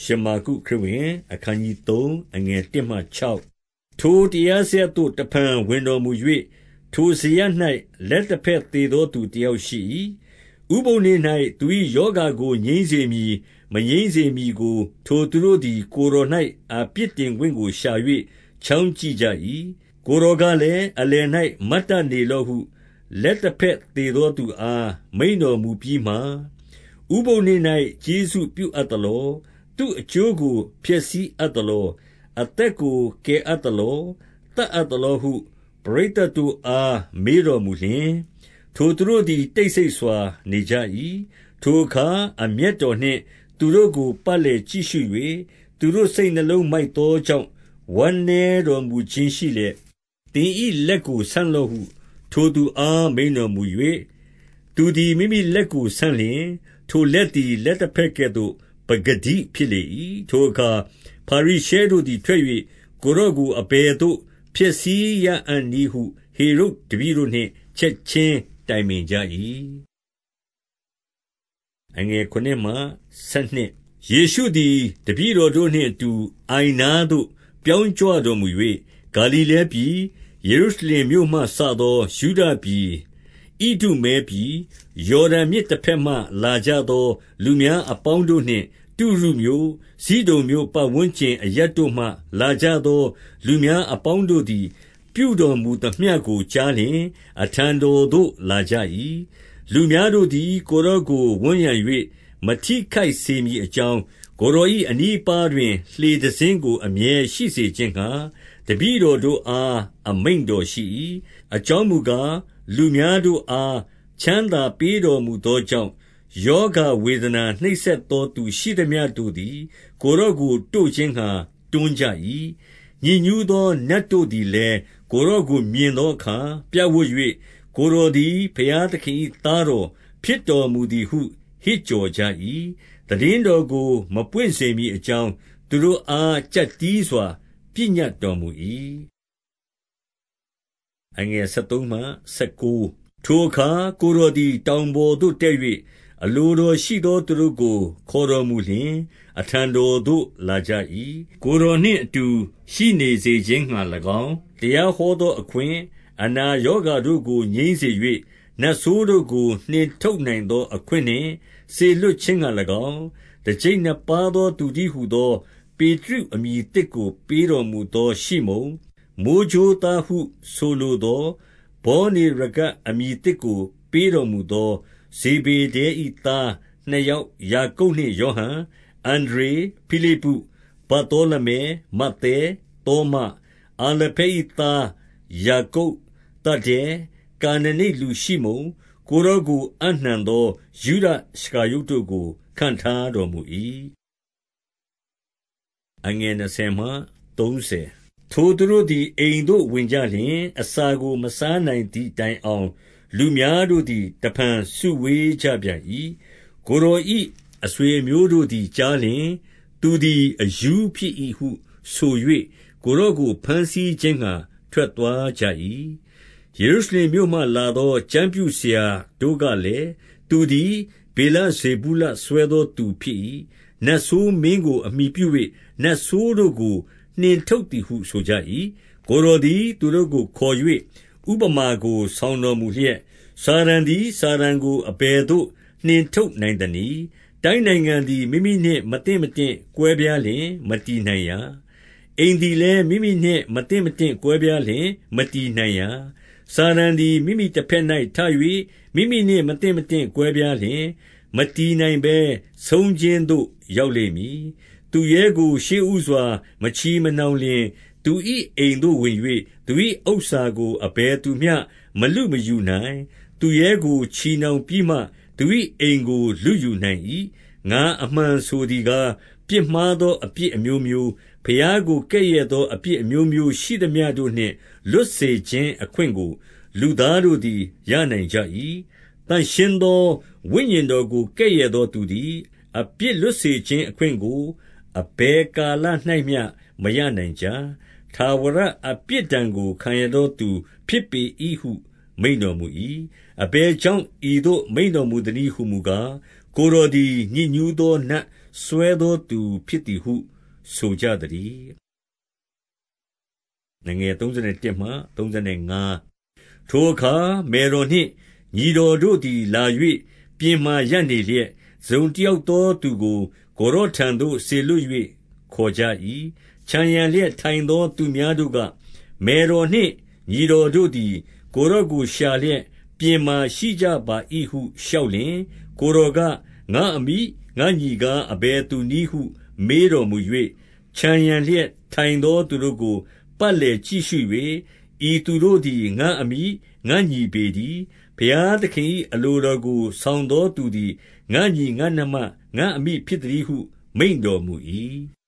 ရှမာကုခရစ်ဝင် အခန်းကြီး3 အငယ် 1 မှ 6 ထိုတရားစက်သို့ တဖန်ဝင်တော်မူ၍ထိုစရ၌လက်တစ်ဖက်သေးသောသူတယောက်ရှိ၏ဥပုံနေ၌သူ၏ယောဂါကို ငြိမ်းစေမည် မငြိမ်းစေမည်ကို ထိုသူတို့သည် ကိုယ်တော်၌အပြစ်တင်ခွင့်ကိုရှာ၍ချောင်းကြည့်ကြ၏ကိုယ်တော်ကလည်း အလယ်၌မတ်တနေလော့ဟု လက်တစ်ဖက်သေသောသူအား မိန်တော်မူပြီးမှ ဥပုံနေ၌ကျေးဇူးပြုအပ်သလော သူ့အကျိုးကို ဖျက်ဆီးအပ်သလော။အသက်ကို ကယ်အပ်သလော။သတ်အပ်သလောဟု ပရိသတ်တို့အား မေးတော်မူလျှင်၊ထိုသူတို့သည် တိတ်ဆိတ်စွာ နေကြ၏။ထိုအခါ အမျက်တော်နှင့် သူတို့ကို ပတ်လည်ကြည့်ရှု၍သူတို့စိတ်နှလုံးမိုက်သောကြောင့် ဝမ်းနည်းတော်မမူခြင်းရှိလျက်၊သင်၏လက်ကို ဆန့်လော့ဟု ထိုသူအား မိန့်တော်မူ၍၊သူသည် မိမိလက်ကို ဆန့်လျှင်၊ထိုလက်သည် လက်တဘက်ကဲ့သို့ ပကတိဖြစ်လေ၏။ထိုအခါ ဖာရိရှဲတို့သည် ထွက်၍ကိုယ်တော်ကို အဘယ်သို့ ဖျက်ဆီးရအံ့နည်းဟု ဟေရုဒ်တပည့်တို့နှင့် ချက်ခြင်းတိုင်ပင်ကြ၏။ယေရှုသည် တပည့်တော်တို့နှင့်အတူ အိုင်နားသို့ ပြောင်းကြွတော်မူ၍၊ဂါလိလဲပြည်၊ယေရုရှလင်မြို့မှစသော ယုဒပြည်၊ဣဒုမဲပြည်၊ယော်ဒန်မြစ်တဘက်မှ လာကြသော လူများအပေါင်းတို့နှင့် တုရုမြို့၊ဇိဒုန်မြို့ပတ်ဝန်းကျင်အရပ်တို့မှ လာကြသော လူများအပေါင်းတို့သည် ပြုတော်မူသမျှကိုကြားလျှင် အထံတော်သို့ လာကြ၏။လူများတို့သည် ကိုယ်တော်ကို ဝန်းရံ၍မထိခိုက်စေမည်အကြောင်း၊ကိုယ်တော်၏အနီးအပါးတွင် လှေတစင်းကို အမြဲရှိစေခြင်းငှါ တပည့်တော်တို့အား အမိန့်တော်ရှိ၏။အကြောင်းမူကား၊လူများတို့အား ချမ်းသာပေးတော်မူသောကြောင့်၊ ရောဂါဝေဒနာနှိပ်စက်သောသူရှိသမျှတို့သည် ကိုယ်တော်ကို တို့ခြင်းငှါ တွန်းကြ၏။ညစ်ညူးသော နတ်တို့သည်လည်း ကိုယ်တော်ကို မြင်သောအခါ ပြပ်ဝပ်၍၊ကိုယ်တော်သည် ဘုရားသခင်၏သားတော်ဖြစ်တော်မူသည်ဟု ဟစ်ကြော်ကြ၏။သိတင်းတော်ကို မပွင့်စေမည်အကြောင်း သူတို့အား ကျပ်တည်းစွာ ပညတ်တော်မူ၏။ထိုအခါ ကိုယ်တော်သည် တောင်ပေါ်သို့တက်၍ အလိုတော်ရှိသော သူတို့ကို ခေါ်တော်မူလျှင် အထံတော်သို့ လာကြ၏။ကိုယ်တော်နှင့်အတူ ရှိနေစေခြင်းငှါ၎င်း၊တရားဟောသောအခွင့်၊အနာရောဂါတို့ကို ငြိမ်းစေ၍နတ်ဆိုးတို့ကို နှင်ထုတ်နိုင်သောအခွင့်နှင့် စေလွှတ်ခြင်းငှါ၎င်း၊တကျိပ်နှစ်ပါးသော သူတည်းဟူသော ပေတရုအမည်သစ်ကို ပေးတော်မူသော ရှိမုန်၊မိုဃ်းကြိုးသားဟု ဆိုလိုသော ဗောနေရဂက်အမည်သစ်ကို ပေးတော်မူသော ဇေဗေဒဲ၏သားနှစ်ယောက်ယာကုပ်နှင့်ယောဟန်၊အန္ဒြေ၊ဖိလိပ္ပု၊ဗာသောလမဲ၊မဿဲ၊သောမ၊အာလဖဲ၏သားယာကုပ်၊သဒ္ဒဲ၊ကာနနိတ်လူရှိမုန်၊ကိုယ်တော်ကို အပ်နှံသော ယုဒရှကာရုတ်တို့ကို ခန့်ထားတော်မူ၏။ထိုသူတို့သည် အိမ်သို့ဝင်ကြလျှင် အစာကို မစားနိုင်သည်တိုင်အောင် လူများတို့သည် တဖန်စုဝေးကြပြန်၏။ကိုယ်တော်၏အဆွေအမျိုးတို့သည်ကြားလျှင်၊သူသည် အရူးဖြစ်၏ဟုဆို၍ကိုယ်တော်ကို ဘမ်းဆီးခြင်းငှါ ထွက်သွားကြ၏။ယေရုရှလင်မြို့မှလာသော ကျမ်းပြုဆရာတို့ကလည်း၊သူသည် ဗေလဇေဗုလစွဲသောသူဖြစ်၏။နတ်ဆိုးမင်းကို အမှီပြု၍နတ်ဆိုးတို့ကို နှင်ထုတ်သည်ဟု ဆိုကြ၏။ကိုယ်တော်သည် သူတို့ကိုခေါ်၍ ဥပမာကို ဆောင်တော်မူလျက်၊စာတန်သည် စာတန်ကို အဘယ်သို့ နှင်ထုတ်နိုင်သနည်း။တိုင်းနိုင်ငံသည် မိမိနှင့် မသင့်မတင့် ကွဲပြားလျှင် မတည်နိုင်ရာ။အိမ်သည်လည်း မိမိနှင့် မသင့်မတင့် ကွဲပြားလျှင် မတည်နိုင်ရာ။စာတန်သည် မိမိတဘက်၌ထ၍မိမိနှင့် မသင့်မတင့် ကွဲပြားလျှင် မတည်နိုင်ဘဲ ဆုံးခြင်းသို့ ရောက်လိမ့်မည်။သူရဲကို ရှေ့ဦးစွာ မချည်မနှောင်လျှင် သူ၏အိမ်သို့ဝင်၍သူ၏ဥစ္စာကို အဘယ်သူမျှ မလုမယူနိုင်။သူရဲကို ချည်နှောင်ပြီးမှ သူ၏အိမ်ကို လုယူနိုင်၏။ငါအမှန်ဆိုသည်ကား၊ပြစ်မှားသောအပြစ်အမျိုးမျိုး၊ဘုရားကို ကဲ့ရဲ့သော အပြစ်အမျိုးမျိုးရှိသမျှတို့နှင့် လွတ်စေခြင်းအခွင့်ကို လူသားတို့သည် ရနိုင်ကြ၏။သန့်ရှင်းသော ဝိညာဉ်တော်ကို ကဲ့ရဲ့သောသူသည် အပြစ်လွတ်စေခြင်းအခွင့်ကို အဘယ်ကာလ၌မျှ မရနိုင်ကြ။ ထာဝရအပြစ်ဒဏ်ကို ခံရသောသူဖြစ်ပေ၏ဟု မိန့်တော်မူ၏။အဘယ်ကြောင့် ဤသို့ မိန့်တော်မူသနည်းဟူမူကား၊ကိုယ်တော်သည် ညစ်ညူးသောနတ်စွဲသောသူဖြစ်သည်ဟု ဆိုကြသတည်း။31မှ35ထိုအခါ မယ်တော်နှင့် ညီတော်တို့သည်လာ၍ပြင်မှာရပ်နေလျက်၊တစုံတယောက်သောသူကို ကိုယ်တော်ထံသို့ စေလွှတ်၍ခေါ်ကြ၏။ ခြံရံလျက်ထိုင်သော သူများတို့က၊မယ်တော်နှင့် ညီတော်တို့သည် ကိုယ်တော်ကိုရှာလျက် ပြင်မှာရှိကြပါ၏ဟု လျှောက်လျှင်၊ကိုယ်တော်က၊ငါ့အမိ၊ငါ့ညီကား အဘယ်သူနည်းဟု မေးတော်မူ၍၊ခြံရံလျက်ထိုင်သော သူတို့ကို ပတ်လည်ကြည့်ရှု၍၊ဤသူတို့သည် ငါ့အမိ၊ငါ့ညီပေတည်း။ဘုရားသခင်၏အလိုတော်ကို ဆောင်သောသူသည် ငါ့ညီ၊ငါ့နှမ၊ငါ့အမိဖြစ်သတည်းဟု မိန့်တော်မူ၏။